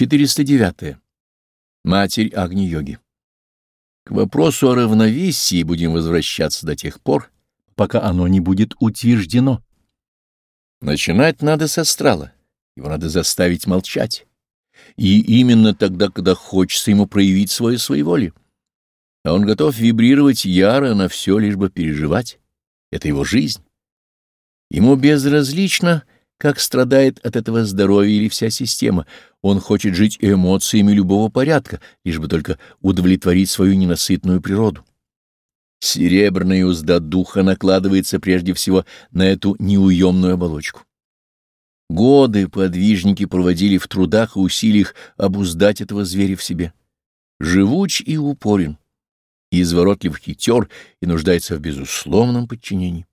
409. Матерь Агни-йоги. К вопросу о равновесии будем возвращаться до тех пор, пока оно не будет утверждено. Начинать надо с астрала, его надо заставить молчать. И именно тогда, когда хочется ему проявить свое своеволие. А он готов вибрировать яро на все, лишь бы переживать. Это его жизнь. Ему безразлично, как страдает от этого здоровье или вся система. Он хочет жить эмоциями любого порядка, лишь бы только удовлетворить свою ненасытную природу. Серебряная узда духа накладывается прежде всего на эту неуемную оболочку. Годы подвижники проводили в трудах и усилиях обуздать этого зверя в себе. Живуч и упорен, изворотлив хитер и нуждается в безусловном подчинении.